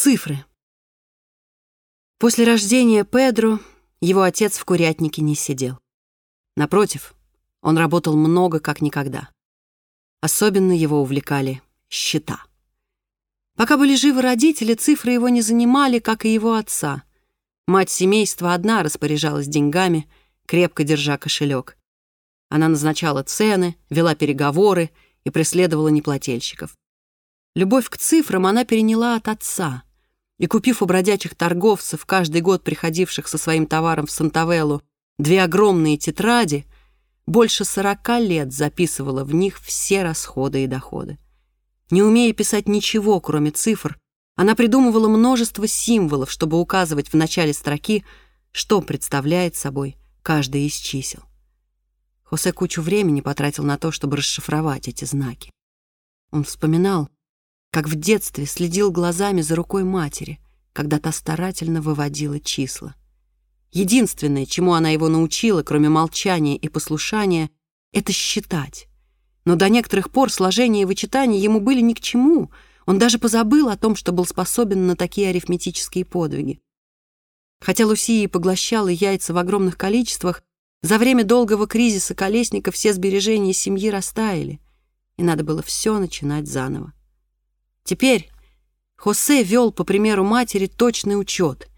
Цифры. После рождения Педро его отец в курятнике не сидел. Напротив, он работал много, как никогда. Особенно его увлекали счета. Пока были живы родители, цифры его не занимали, как и его отца. Мать семейства одна распоряжалась деньгами, крепко держа кошелек. Она назначала цены, вела переговоры и преследовала неплательщиков. Любовь к цифрам она переняла от отца. И купив у бродячих торговцев, каждый год приходивших со своим товаром в Сантавеллу, две огромные тетради, больше сорока лет записывала в них все расходы и доходы. Не умея писать ничего, кроме цифр, она придумывала множество символов, чтобы указывать в начале строки, что представляет собой каждый из чисел. Хосе кучу времени потратил на то, чтобы расшифровать эти знаки. Он вспоминал, как в детстве следил глазами за рукой матери, когда та старательно выводила числа. Единственное, чему она его научила, кроме молчания и послушания, это считать. Но до некоторых пор сложение и вычитание ему были ни к чему. Он даже позабыл о том, что был способен на такие арифметические подвиги. Хотя Лусия поглощала яйца в огромных количествах, за время долгого кризиса Колесника все сбережения семьи растаяли, и надо было все начинать заново. Теперь Хосе вел, по примеру матери, точный учет,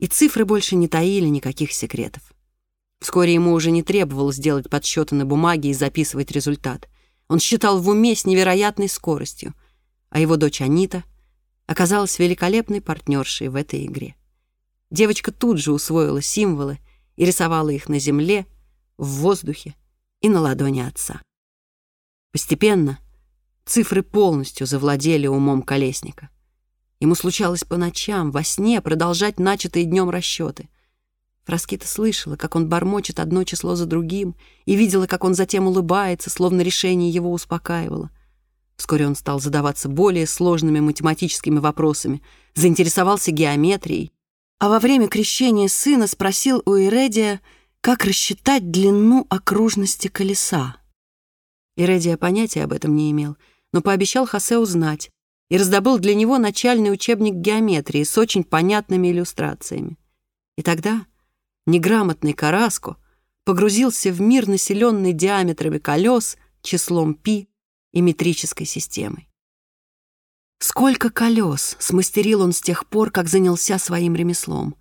и цифры больше не таили никаких секретов. Вскоре ему уже не требовалось делать подсчеты на бумаге и записывать результат. Он считал в уме с невероятной скоростью, а его дочь Анита оказалась великолепной партнершей в этой игре. Девочка тут же усвоила символы и рисовала их на земле, в воздухе и на ладони отца. Постепенно Цифры полностью завладели умом колесника. Ему случалось по ночам, во сне продолжать начатые днем расчеты. Фраскита слышала, как он бормочет одно число за другим, и видела, как он затем улыбается, словно решение его успокаивало. Вскоре он стал задаваться более сложными математическими вопросами, заинтересовался геометрией, а во время крещения сына спросил у Иредия, как рассчитать длину окружности колеса. Иредия понятия об этом не имел — но пообещал Хосе узнать и раздобыл для него начальный учебник геометрии с очень понятными иллюстрациями. И тогда неграмотный Караско погрузился в мир, населенный диаметрами колес, числом пи и метрической системой. Сколько колес смастерил он с тех пор, как занялся своим ремеслом?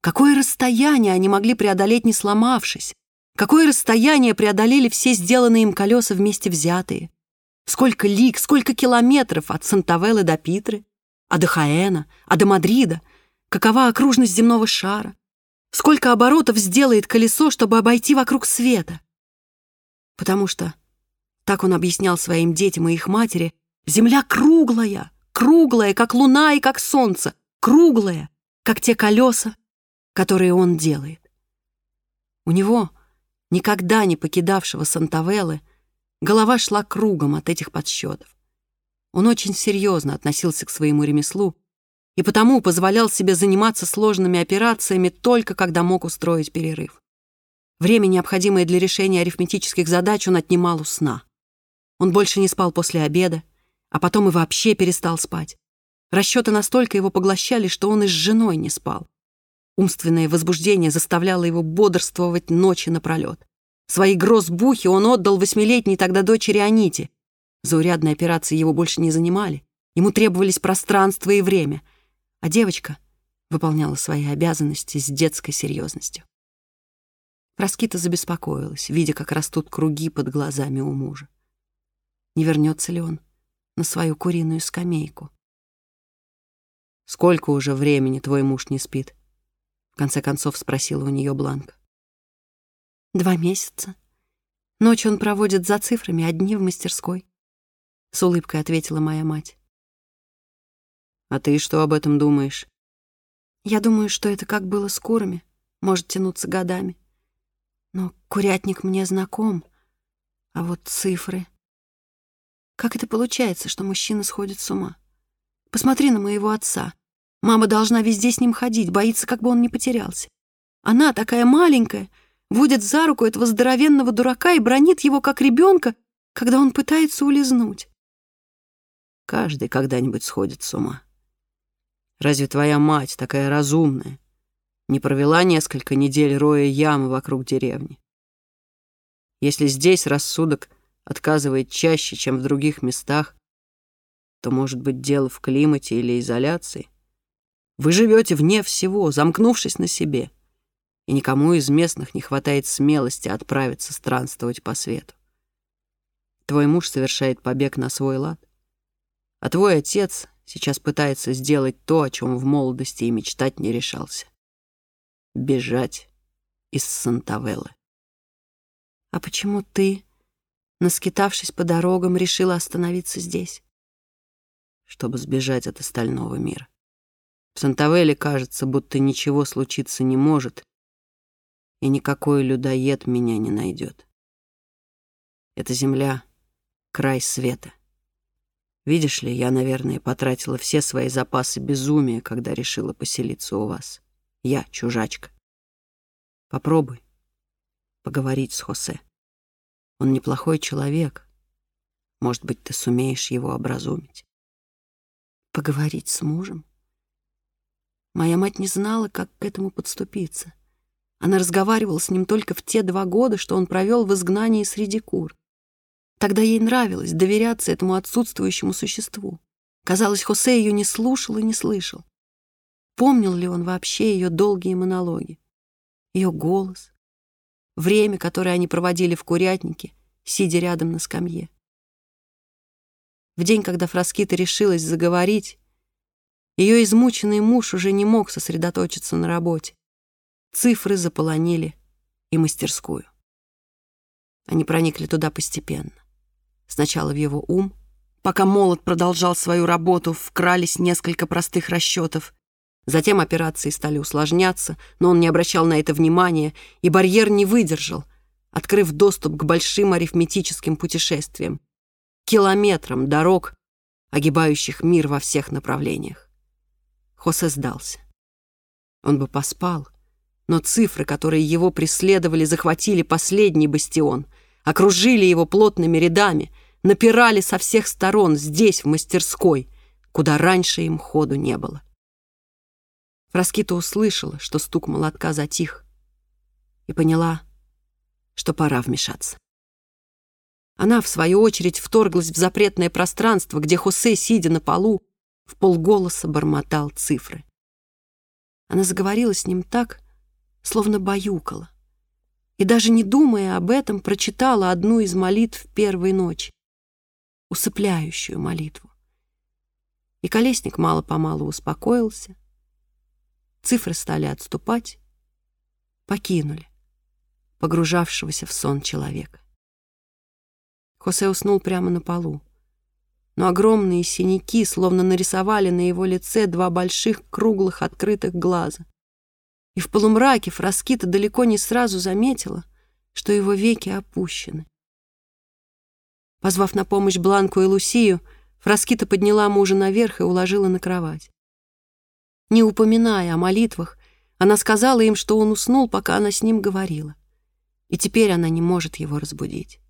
Какое расстояние они могли преодолеть, не сломавшись? Какое расстояние преодолели все сделанные им колеса вместе взятые? Сколько лиг, сколько километров от Сантавеллы до Питры, а до Хаэна, а до Мадрида, какова окружность земного шара, сколько оборотов сделает колесо, чтобы обойти вокруг света. Потому что, так он объяснял своим детям и их матери, земля круглая, круглая, как луна и как солнце, круглая, как те колеса, которые он делает. У него, никогда не покидавшего Сантавеллы, Голова шла кругом от этих подсчетов. Он очень серьезно относился к своему ремеслу и потому позволял себе заниматься сложными операциями только когда мог устроить перерыв. Время, необходимое для решения арифметических задач, он отнимал у сна. Он больше не спал после обеда, а потом и вообще перестал спать. Расчеты настолько его поглощали, что он и с женой не спал. Умственное возбуждение заставляло его бодрствовать ночи напролет. Свои грозбухи он отдал восьмилетней тогда дочери Аните. Заурядные операции его больше не занимали. Ему требовались пространство и время. А девочка выполняла свои обязанности с детской серьезностью. Проскита забеспокоилась, видя, как растут круги под глазами у мужа. Не вернется ли он на свою куриную скамейку? «Сколько уже времени твой муж не спит?» В конце концов спросила у нее Бланка. Два месяца. Ночь он проводит за цифрами, а дни в мастерской. С улыбкой ответила моя мать. А ты что об этом думаешь? Я думаю, что это как было с курами, может тянуться годами. Но курятник мне знаком, а вот цифры... Как это получается, что мужчина сходит с ума? Посмотри на моего отца. Мама должна везде с ним ходить, боится, как бы он не потерялся. Она такая маленькая, водит за руку этого здоровенного дурака и бронит его как ребенка, когда он пытается улизнуть. Каждый когда-нибудь сходит с ума. Разве твоя мать, такая разумная, не провела несколько недель роя ямы вокруг деревни? Если здесь рассудок отказывает чаще, чем в других местах, то, может быть, дело в климате или изоляции. Вы живете вне всего, замкнувшись на себе, и никому из местных не хватает смелости отправиться странствовать по свету. Твой муж совершает побег на свой лад, а твой отец сейчас пытается сделать то, о чем в молодости и мечтать не решался. Бежать из Сантавеллы. А почему ты, наскитавшись по дорогам, решила остановиться здесь? Чтобы сбежать от остального мира. В Сантавелле кажется, будто ничего случиться не может, и никакой людоед меня не найдет. Эта земля — край света. Видишь ли, я, наверное, потратила все свои запасы безумия, когда решила поселиться у вас. Я чужачка. Попробуй поговорить с Хосе. Он неплохой человек. Может быть, ты сумеешь его образумить. Поговорить с мужем? Моя мать не знала, как к этому подступиться. Она разговаривала с ним только в те два года, что он провел в изгнании среди кур. Тогда ей нравилось доверяться этому отсутствующему существу. Казалось, Хосе ее не слушал и не слышал. Помнил ли он вообще ее долгие монологи? Ее голос, время, которое они проводили в курятнике, сидя рядом на скамье. В день, когда Фраскита решилась заговорить, ее измученный муж уже не мог сосредоточиться на работе. Цифры заполонили и мастерскую. Они проникли туда постепенно. Сначала в его ум, пока молот продолжал свою работу, вкрались несколько простых расчетов. Затем операции стали усложняться, но он не обращал на это внимания, и барьер не выдержал, открыв доступ к большим арифметическим путешествиям, километрам дорог, огибающих мир во всех направлениях. Хосе сдался. Он бы поспал, но цифры, которые его преследовали, захватили последний бастион, окружили его плотными рядами, напирали со всех сторон здесь, в мастерской, куда раньше им ходу не было. Фраскита услышала, что стук молотка затих, и поняла, что пора вмешаться. Она, в свою очередь, вторглась в запретное пространство, где Хосе, сидя на полу, в полголоса бормотал цифры. Она заговорила с ним так, словно баюкала. И даже не думая об этом, прочитала одну из молитв первой ночи, усыпляющую молитву. И колесник мало-помалу успокоился, цифры стали отступать, покинули погружавшегося в сон человека. Хосе уснул прямо на полу, но огромные синяки словно нарисовали на его лице два больших круглых открытых глаза. И в полумраке Фраскита далеко не сразу заметила, что его веки опущены. Позвав на помощь Бланку и Лусию, Фраскита подняла мужа наверх и уложила на кровать. Не упоминая о молитвах, она сказала им, что он уснул, пока она с ним говорила. И теперь она не может его разбудить.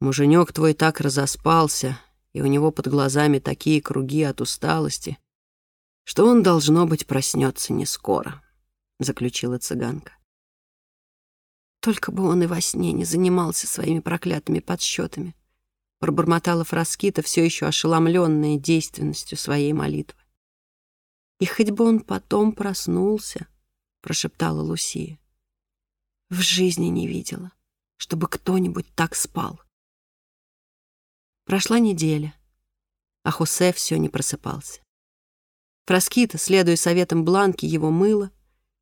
Муженек твой так разоспался, и у него под глазами такие круги от усталости, что он, должно быть, проснется не скоро, заключила цыганка. Только бы он и во сне не занимался своими проклятыми подсчетами, пробормотала Фраскита, все еще ошеломленная действенностью своей молитвы. И хоть бы он потом проснулся, прошептала Лусия. В жизни не видела, чтобы кто-нибудь так спал. Прошла неделя, а Хосе все не просыпался. Фраскита, следуя советам Бланки, его мыла,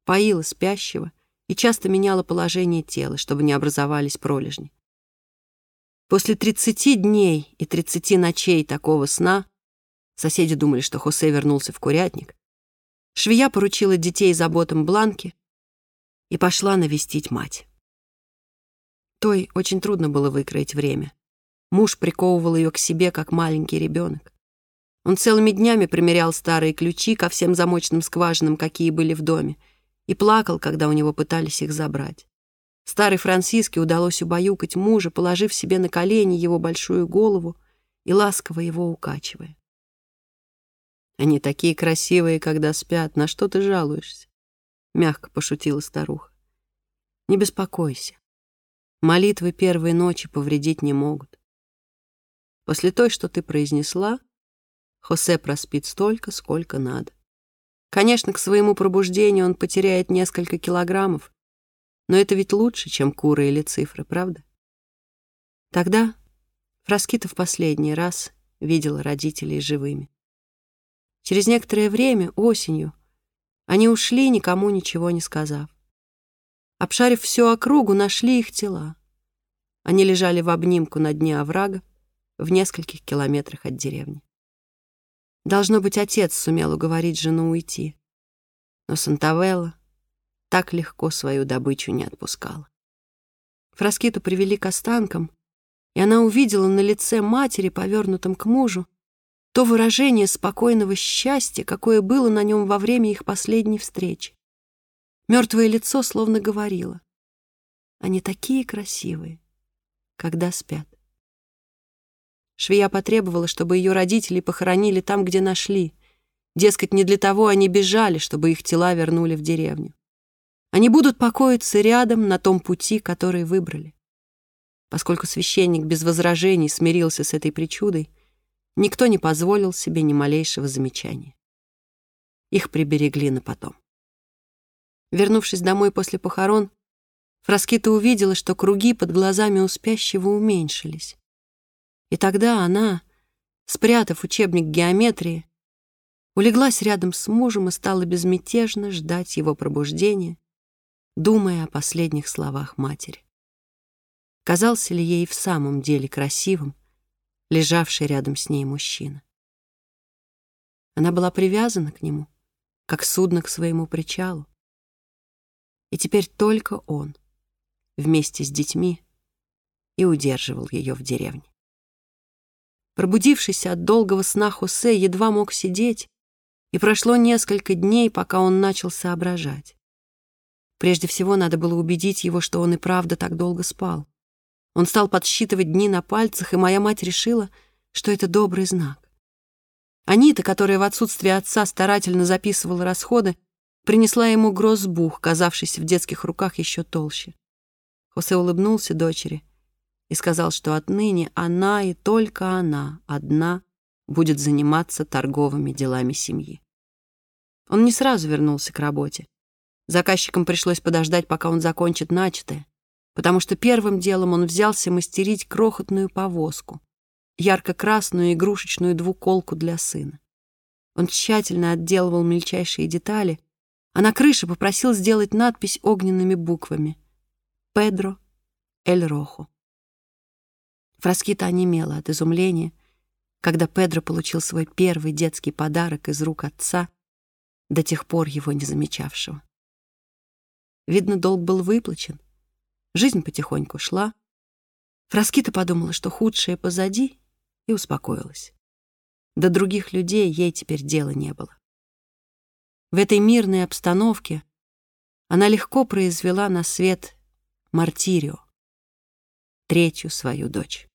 поила спящего и часто меняла положение тела, чтобы не образовались пролежни. После 30 дней и 30 ночей такого сна соседи думали, что Хосе вернулся в курятник. Швея поручила детей заботам Бланки и пошла навестить мать. Той очень трудно было выкроить время. Муж приковывал ее к себе, как маленький ребенок. Он целыми днями примерял старые ключи ко всем замочным скважинам, какие были в доме, и плакал, когда у него пытались их забрать. Старой Франциске удалось убаюкать мужа, положив себе на колени его большую голову и ласково его укачивая. Они такие красивые, когда спят. На что ты жалуешься? Мягко пошутила старуха. Не беспокойся. Молитвы первой ночи повредить не могут. После той, что ты произнесла, Хосе проспит столько, сколько надо. Конечно, к своему пробуждению он потеряет несколько килограммов, но это ведь лучше, чем куры или цифры, правда? Тогда Фраскита в последний раз видела родителей живыми. Через некоторое время, осенью, они ушли, никому ничего не сказав. Обшарив всю округу, нашли их тела. Они лежали в обнимку на дне оврага в нескольких километрах от деревни. Должно быть, отец сумел уговорить жену уйти. Но Сантавелла так легко свою добычу не отпускала. Фраскиту привели к останкам, и она увидела на лице матери, повернутом к мужу, то выражение спокойного счастья, какое было на нем во время их последней встречи. Мертвое лицо словно говорило, «Они такие красивые, когда спят». Швея потребовала, чтобы ее родители похоронили там, где нашли. Дескать, не для того они бежали, чтобы их тела вернули в деревню. Они будут покоиться рядом на том пути, который выбрали. Поскольку священник без возражений смирился с этой причудой, никто не позволил себе ни малейшего замечания. Их приберегли на потом. Вернувшись домой после похорон, Фраскита увидела, что круги под глазами у спящего уменьшились. И тогда она, спрятав учебник геометрии, улеглась рядом с мужем и стала безмятежно ждать его пробуждения, думая о последних словах матери. Казался ли ей в самом деле красивым лежавший рядом с ней мужчина? Она была привязана к нему, как судно к своему причалу. И теперь только он, вместе с детьми, и удерживал ее в деревне. Пробудившись от долгого сна Хосе едва мог сидеть, и прошло несколько дней, пока он начал соображать. Прежде всего надо было убедить его, что он и правда так долго спал. Он стал подсчитывать дни на пальцах, и моя мать решила, что это добрый знак. Анита, которая в отсутствие отца старательно записывала расходы, принесла ему грозбух, казавшийся в детских руках еще толще. Хосе улыбнулся дочери и сказал, что отныне она и только она одна будет заниматься торговыми делами семьи. Он не сразу вернулся к работе. Заказчикам пришлось подождать, пока он закончит начатое потому что первым делом он взялся мастерить крохотную повозку, ярко-красную игрушечную двуколку для сына. Он тщательно отделывал мельчайшие детали, а на крыше попросил сделать надпись огненными буквами «Педро Эль Рохо». Фраскита онемела от изумления, когда Педро получил свой первый детский подарок из рук отца, до тех пор его не замечавшего. Видно, долг был выплачен — Жизнь потихоньку шла. Фраскита подумала, что худшее позади, и успокоилась. До других людей ей теперь дела не было. В этой мирной обстановке она легко произвела на свет Мартирио, третью свою дочь.